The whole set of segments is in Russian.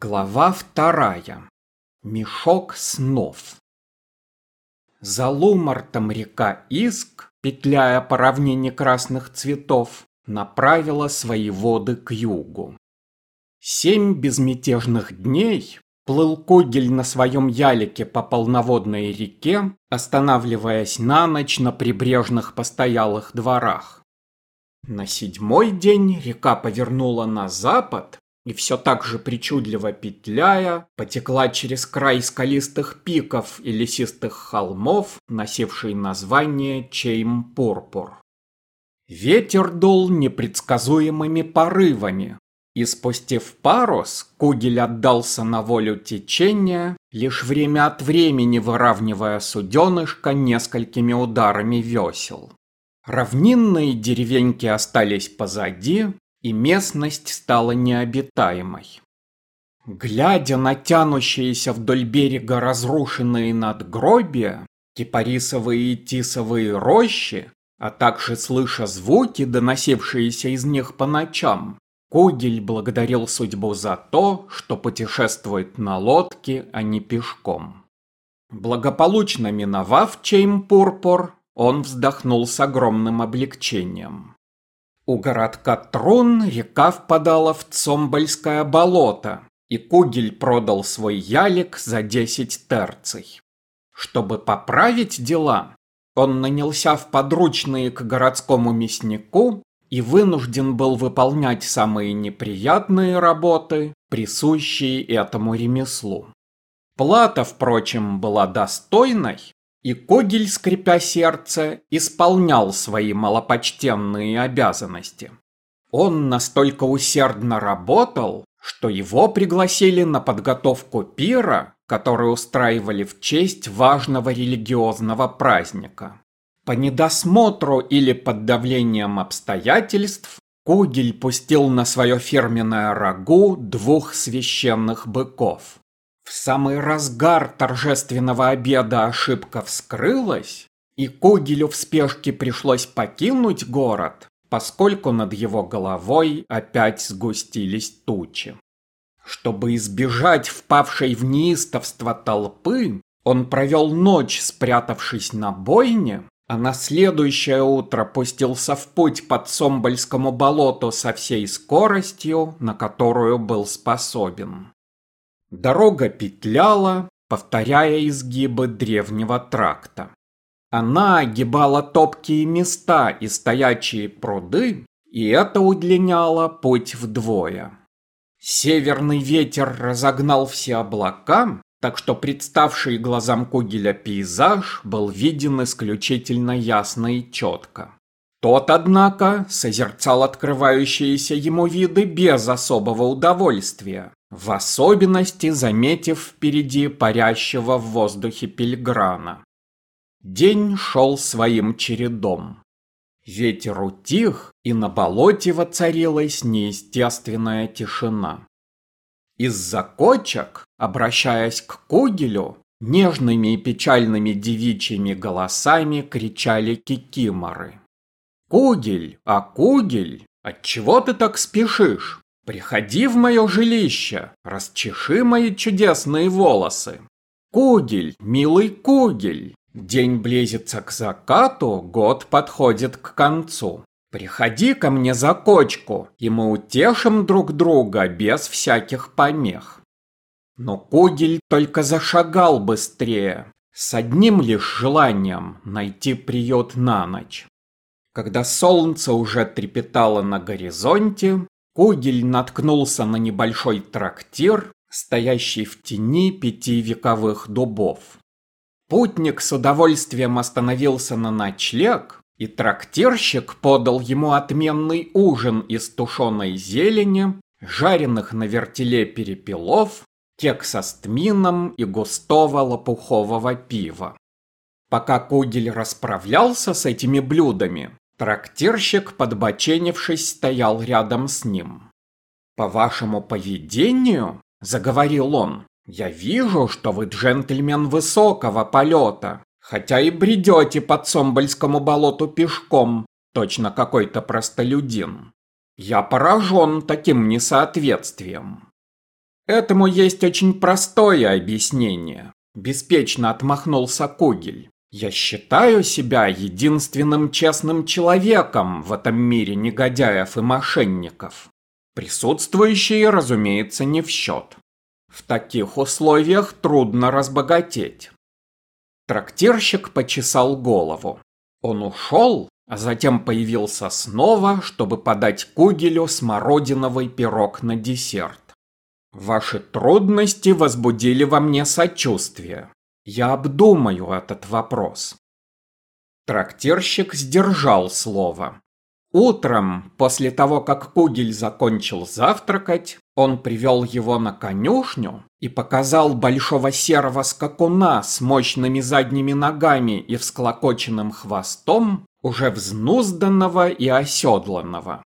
Глава вторая. Мешок снов. За Лумартом река Иск, петляя по равнине красных цветов, направила свои воды к югу. Семь безмятежных дней плыл Когель на своем ялике по полноводной реке, останавливаясь на ночь на прибрежных постоялых дворах. На седьмой день река повернула на запад и все так же причудливо петляя, потекла через край скалистых пиков и лесистых холмов, носивший название Чейм-Пурпур. Ветер дул непредсказуемыми порывами, и спустив парус, Кугель отдался на волю течения, лишь время от времени выравнивая суденышко несколькими ударами весел. Равнинные деревеньки остались позади, и местность стала необитаемой. Глядя на тянущиеся вдоль берега разрушенные надгробия, кипарисовые и тисовые рощи, а также слыша звуки, доносившиеся из них по ночам, Кугель благодарил судьбу за то, что путешествует на лодке, а не пешком. Благополучно миновав Чейм-Пурпур, он вздохнул с огромным облегчением. У городка Трун река впадала в Цомбальское болото, и Кугель продал свой ялик за 10 терций. Чтобы поправить дела, он нанялся в подручные к городскому мяснику и вынужден был выполнять самые неприятные работы, присущие этому ремеслу. Плата, впрочем, была достойной, и Когель, скрипя сердце, исполнял свои малопочтенные обязанности. Он настолько усердно работал, что его пригласили на подготовку пира, который устраивали в честь важного религиозного праздника. По недосмотру или под давлением обстоятельств Кугель пустил на свое фирменное рагу двух священных быков. В самый разгар торжественного обеда ошибка вскрылась, и Когелю в спешке пришлось покинуть город, поскольку над его головой опять сгустились тучи. Чтобы избежать впавшей в неистовство толпы, он провел ночь, спрятавшись на бойне, а на следующее утро пустился в путь по Цомбальскому болоту со всей скоростью, на которую был способен. Дорога петляла, повторяя изгибы древнего тракта. Она огибала топкие места и стоячие пруды, и это удлиняло путь вдвое. Северный ветер разогнал все облака, так что представший глазам Кугеля пейзаж был виден исключительно ясно и четко. Тот, однако, созерцал открывающиеся ему виды без особого удовольствия, в особенности заметив впереди парящего в воздухе пильграна. День шел своим чередом. Ветер утих, и на болоте воцарилась неестественная тишина. Из-за кочек, обращаясь к Кугелю, нежными и печальными девичьими голосами кричали кикиморы. «Кугель, а Кугель, отчего ты так спешишь? Приходи в мое жилище, расчеши мои чудесные волосы. Кугель, милый Кугель, день близится к закату, год подходит к концу. Приходи ко мне за кочку, и мы утешим друг друга без всяких помех. Но Кугель только зашагал быстрее, с одним лишь желанием найти приют на ночь. Когда солнце уже трепетало на горизонте, Кугель наткнулся на небольшой трактир, стоящий в тени пяти вековых дубов. Путник с удовольствием остановился на ночлег, и трактирщик подал ему отменный ужин из тушеной зелени, жареных на вертеле перепелов, кекса с тмином и густого лопухового пива. Пока Кугель расправлялся с этими блюдами, Трактирщик, подбоченившись, стоял рядом с ним. «По вашему поведению, — заговорил он, — я вижу, что вы джентльмен высокого полета, хотя и бредете по Цомбальскому болоту пешком, точно какой-то простолюдин. Я поражен таким несоответствием». Этому есть очень простое объяснение. Беспечно отмахнулся Кугель. Я считаю себя единственным честным человеком в этом мире негодяев и мошенников. Присутствующие, разумеется, не в счет. В таких условиях трудно разбогатеть. Трактирщик почесал голову. Он ушел, а затем появился снова, чтобы подать Кугелю смородиновый пирог на десерт. Ваши трудности возбудили во мне сочувствие. Я обдумаю этот вопрос. Трактирщик сдержал слово. Утром, после того, как Кугель закончил завтракать, он привел его на конюшню и показал большого серого скакуна с мощными задними ногами и всклокоченным хвостом, уже взнузданного и оседланного.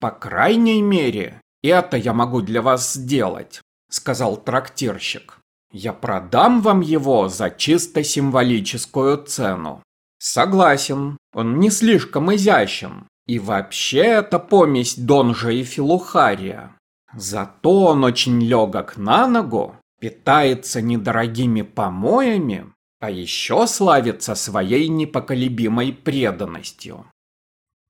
По крайней мере, это я могу для вас сделать, сказал трактирщик. Я продам вам его за чисто символическую цену. Согласен, он не слишком изящен, и вообще это помесь Донжа и Филухария. Зато он очень легок на ногу, питается недорогими помоями, а еще славится своей непоколебимой преданностью.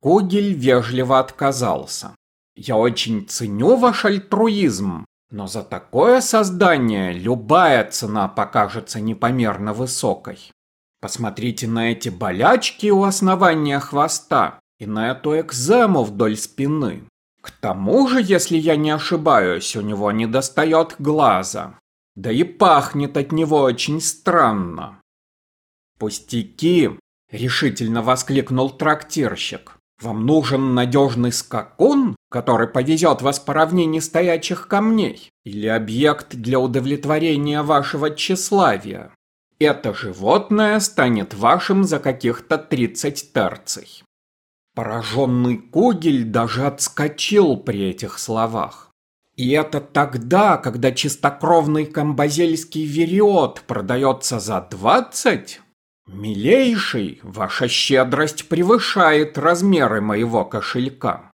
Кугель вежливо отказался. «Я очень ценю ваш альтруизм, но за такое создание любая цена покажется непомерно высокой. Посмотрите на эти болячки у основания хвоста и на эту экзему вдоль спины. К тому же, если я не ошибаюсь, у него не достает глаза. Да и пахнет от него очень странно. «Пустяки!» – решительно воскликнул трактирщик. «Вам нужен надежный скакун, который повезет вас по равнине стоячих камней, или объект для удовлетворения вашего тщеславия? Это животное станет вашим за каких-то 30 терций». Пораженный Когель даже отскочил при этих словах. И это тогда, когда чистокровный камбазельский вериот продается за двадцать? «Милейший, ваша щедрость превышает размеры моего кошелька».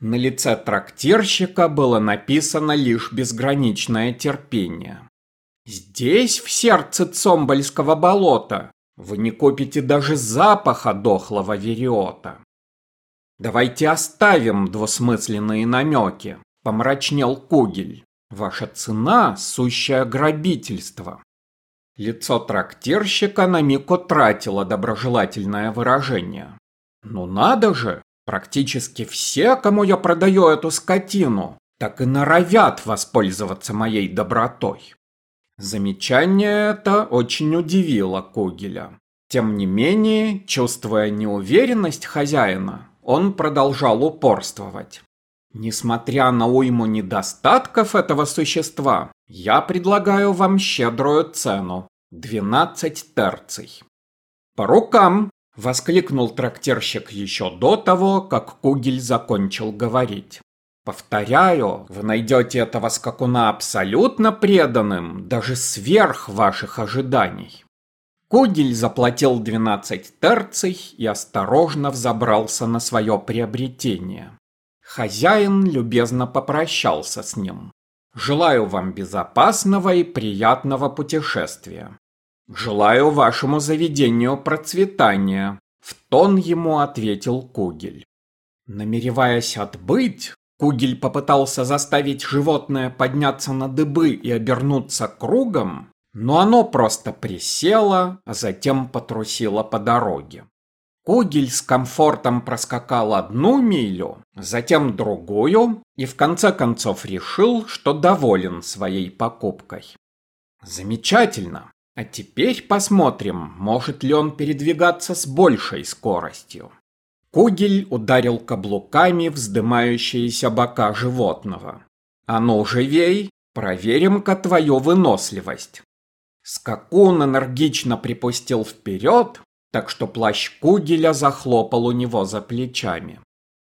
На лице трактирщика было написано лишь безграничное терпение. «Здесь, в сердце Цомбальского болота, вы не купите даже запаха дохлого вериота». «Давайте оставим двусмысленные намеки», — помрачнел Кугель. «Ваша цена — сущее грабительство. Лицо трактирщика на миг утратило доброжелательное выражение. «Ну надо же! Практически все, кому я продаю эту скотину, так и норовят воспользоваться моей добротой». Замечание это очень удивило Кугеля. Тем не менее, чувствуя неуверенность хозяина, он продолжал упорствовать. Несмотря на уйму недостатков этого существа, я предлагаю вам щедрую цену – 12 терций. По рукам! Воскликнул трактирщик еще до того, как Кугель закончил говорить. Повторяю, вы найдете этого скакуна абсолютно преданным, даже сверх ваших ожиданий. Кугель заплатил 12 терций и осторожно взобрался на свое приобретение. Хозяин любезно попрощался с ним. «Желаю вам безопасного и приятного путешествия. Желаю вашему заведению процветания», — в тон ему ответил Кугель. Намереваясь отбыть, Кугель попытался заставить животное подняться на дыбы и обернуться кругом, но оно просто присело, а затем потрусило по дороге. Кугель с комфортом проскакал одну милю, затем другую и в конце концов решил, что доволен своей покупкой. Замечательно. А теперь посмотрим, может ли он передвигаться с большей скоростью. Кугель ударил каблуками вздымающиеся бока животного. А ну живей, проверим-ка твою выносливость. Скакун энергично припустил вперед, так что плащ Кугеля захлопал у него за плечами.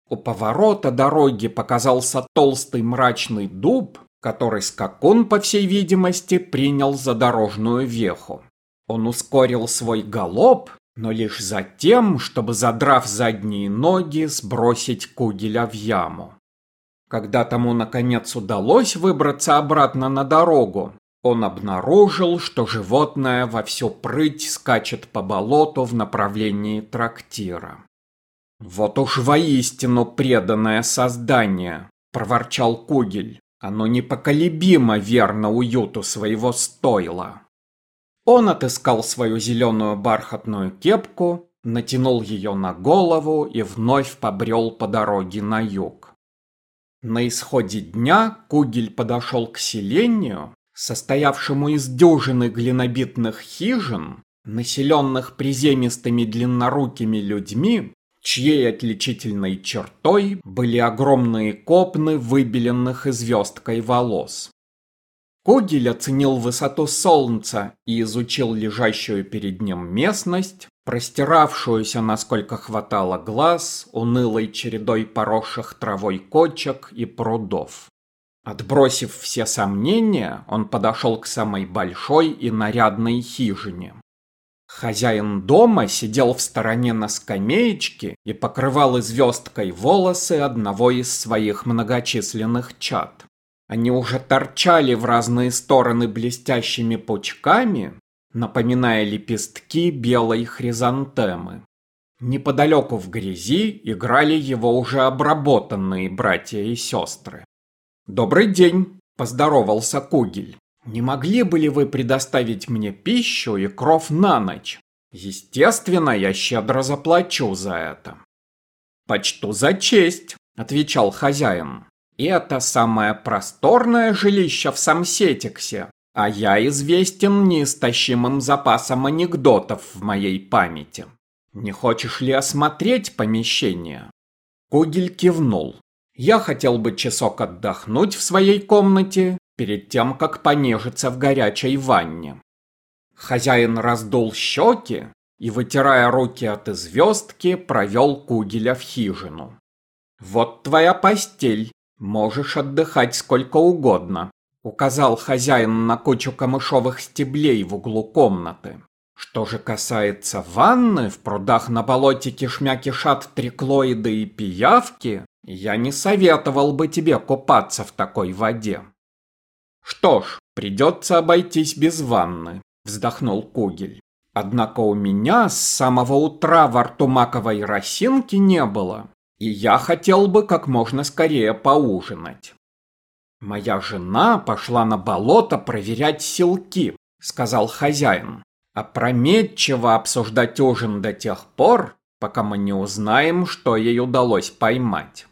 У поворота дороги показался толстый мрачный дуб, который скакун, по всей видимости, принял за дорожную веху. Он ускорил свой галоп, но лишь за тем, чтобы, задрав задние ноги, сбросить Кугеля в яму. Когда тому наконец удалось выбраться обратно на дорогу, он обнаружил, что животное во всю прыть скачет по болоту в направлении трактира. «Вот уж воистину преданное создание!» – проворчал Кугель. «Оно непоколебимо верно уюту своего стойла». Он отыскал свою зеленую бархатную кепку, натянул ее на голову и вновь побрел по дороге на юг. На исходе дня Кугель подошел к селению, состоявшему из дюжины глинобитных хижин, населенных приземистыми длиннорукими людьми, чьей отличительной чертой были огромные копны выбеленных звездкой волос. Кугель оценил высоту солнца и изучил лежащую перед ним местность, простиравшуюся, насколько хватало глаз, унылой чередой поросших травой кочек и прудов. Отбросив все сомнения, он подошел к самой большой и нарядной хижине. Хозяин дома сидел в стороне на скамеечке и покрывал звездкой волосы одного из своих многочисленных чад. Они уже торчали в разные стороны блестящими пучками, напоминая лепестки белой хризантемы. Неподалеку в грязи играли его уже обработанные братья и сестры. «Добрый день!» – поздоровался Кугель. «Не могли бы ли вы предоставить мне пищу и кров на ночь? Естественно, я щедро заплачу за это». «Почту за честь», – отвечал хозяин. Это самое просторное жилище в Самсетиксе, а я известен неистощимым запасом анекдотов в моей памяти. Не хочешь ли осмотреть помещение? Кугель кивнул. Я хотел бы часок отдохнуть в своей комнате перед тем, как понежиться в горячей ванне. Хозяин раздул щеки и, вытирая руки от звездки, провел Кугеля в хижину. «Вот твоя постель», «Можешь отдыхать сколько угодно», — указал хозяин на кучу камышовых стеблей в углу комнаты. Что же касается ванны, в прудах на болоте кишмя кишат триклоиды и пиявки, я не советовал бы тебе купаться в такой воде. Что ж, придется обойтись без ванны, вздохнул Кугель. Однако у меня с самого утра во рту маковой росинки не было, и я хотел бы как можно скорее поужинать. Моя жена пошла на болото проверять селки, сказал хозяин. Опрометчиво обсуждать ужин до тех пор, пока мы не узнаем, что ей удалось поймать.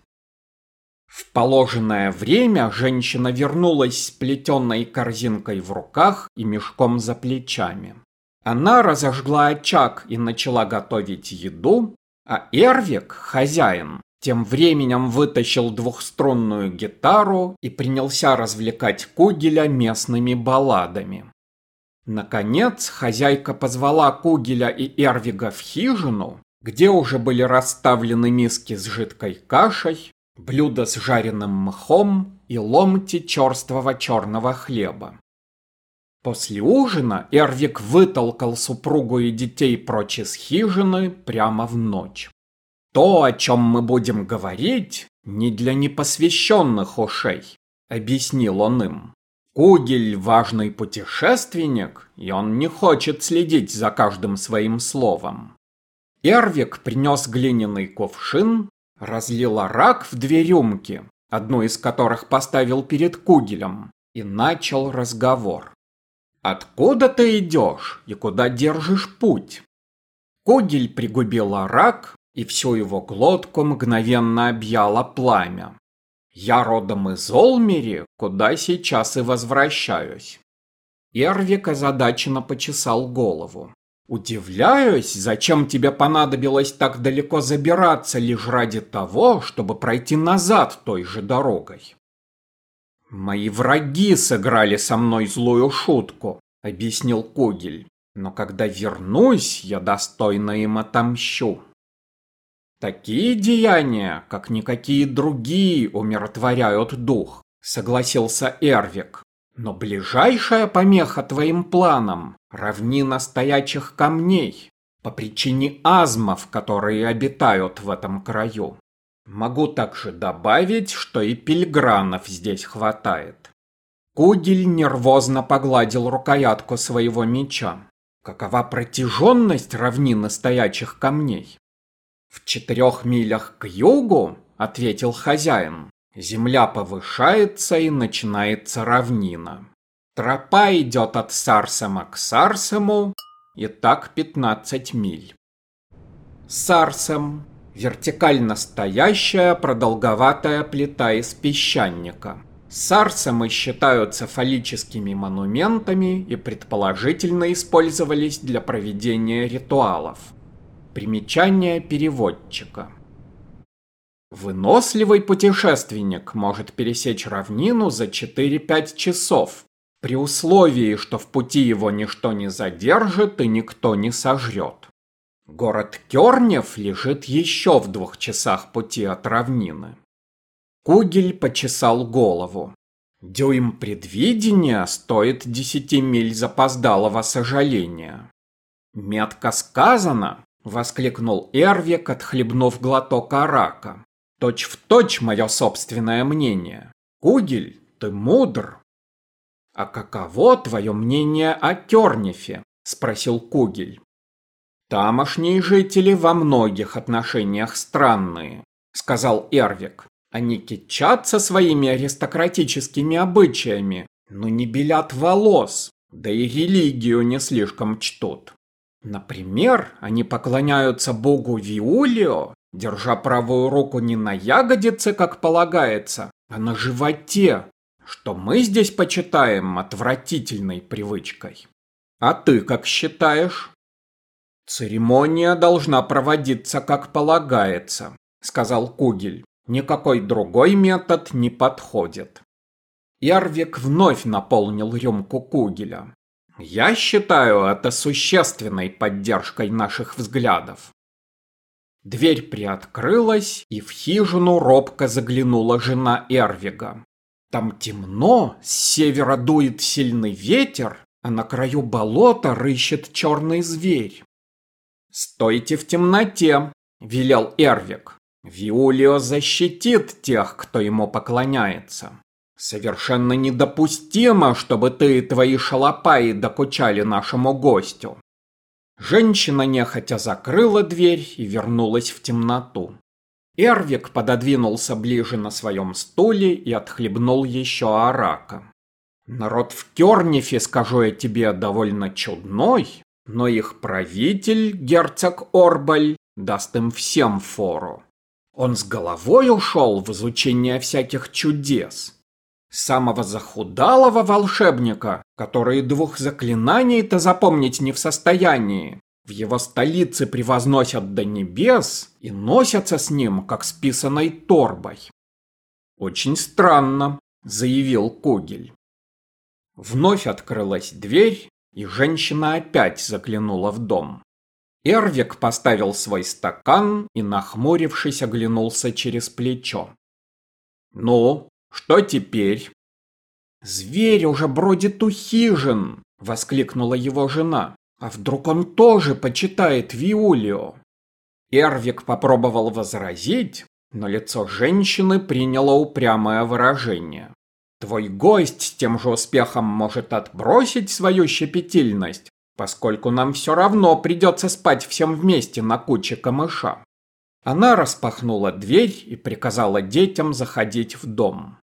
В положенное время женщина вернулась с плетеной корзинкой в руках и мешком за плечами. Она разожгла очаг и начала готовить еду, а Эрвик, хозяин, тем временем вытащил двухструнную гитару и принялся развлекать Кугеля местными балладами. Наконец, хозяйка позвала Кугеля и Эрвига в хижину, где уже были расставлены миски с жидкой кашей, блюда с жареным мхом и ломти черствого черного хлеба. После ужина Эрвик вытолкал супругу и детей прочь из хижины прямо в ночь. То, о чем мы будем говорить, не для непосвященных ушей, объяснил он им. Кугель – важный путешественник, и он не хочет следить за каждым своим словом. Эрвик принес глиняный кувшин, разлил рак в две рюмки, одну из которых поставил перед Кугелем, и начал разговор. Откуда ты идешь и куда держишь путь? Когель пригубил арак, и всю его глотку мгновенно объяло пламя. Я родом из Олмери, куда сейчас и возвращаюсь. Эрвик озадаченно почесал голову. Удивляюсь, зачем тебе понадобилось так далеко забираться лишь ради того, чтобы пройти назад той же дорогой. «Мои враги сыграли со мной злую шутку», — объяснил Когель. «Но когда вернусь, я достойно им отомщу». «Такие деяния, как никакие другие, умиротворяют дух», — согласился Эрвик. «Но ближайшая помеха твоим планам — равнина стоячих камней, по причине азмов, которые обитают в этом краю. Могу также добавить, что и пильгранов здесь хватает. Кугель нервозно погладил рукоятку своего меча. Какова протяженность равнины стоячих камней? В четырех милях к югу, ответил хозяин, земля повышается и начинается равнина. Тропа идет от Сарсема к Сарсему, и так 15 миль. Сарсем – вертикально стоящая продолговатая плита из песчаника. Сарсемы считаются фаллическими монументами и предположительно использовались для проведения ритуалов. Примечание переводчика. Выносливый путешественник может пересечь равнину за 4-5 часов, при условии, что в пути его ничто не задержит и никто не сожрет. Город Кернев лежит еще в двух часах пути от равнины. Кугель почесал голову. Дюйм предвидения стоит десяти миль запоздалого сожаления. «Метко сказано!» — воскликнул Эрвик, отхлебнув глоток арака. «Точь в точь мое собственное мнение. Кугель, ты мудр!» «А каково твое мнение о Кернефе?» — спросил Кугель. «Тамошние жители во многих отношениях странные», — сказал Эрвик. Они кичатся своими аристократическими обычаями, но не белят волос, да и религию не слишком чтут. Например, они поклоняются богу Виулио, держа правую руку не на ягодице, как полагается, а на животе, что мы здесь почитаем отвратительной привычкой. А ты как считаешь? Церемония должна проводиться как полагается, сказал Кугель. Никакой другой метод не подходит. Ярвик вновь наполнил рюмку Кугеля. Я считаю это существенной поддержкой наших взглядов. Дверь приоткрылась, и в хижину робко заглянула жена Эрвига. Там темно, с севера дует сильный ветер, а на краю болота рыщет черный зверь. «Стойте в темноте», — велел Эрвик. Виулио защитит тех, кто ему поклоняется. Совершенно недопустимо, чтобы ты и твои шалопаи докучали нашему гостю. Женщина нехотя закрыла дверь и вернулась в темноту. Эрвик пододвинулся ближе на своем стуле и отхлебнул еще арака. Народ в Кернифе, скажу я тебе, довольно чудной, но их правитель, герцог Орбаль, даст им всем фору. Он с головой ушел в изучение всяких чудес. Самого захудалого волшебника, который двух заклинаний-то запомнить не в состоянии, в его столице превозносят до небес и носятся с ним, как с писаной торбой. «Очень странно», — заявил Кугель. Вновь открылась дверь, и женщина опять заглянула в дом. Эрвик поставил свой стакан и, нахмурившись, оглянулся через плечо. «Ну, что теперь?» «Зверь уже бродит у хижин!» — воскликнула его жена. «А вдруг он тоже почитает Виулио?» Эрвик попробовал возразить, но лицо женщины приняло упрямое выражение. «Твой гость с тем же успехом может отбросить свою щепетильность, поскольку нам все равно придется спать всем вместе на куче камыша. Она распахнула дверь и приказала детям заходить в дом.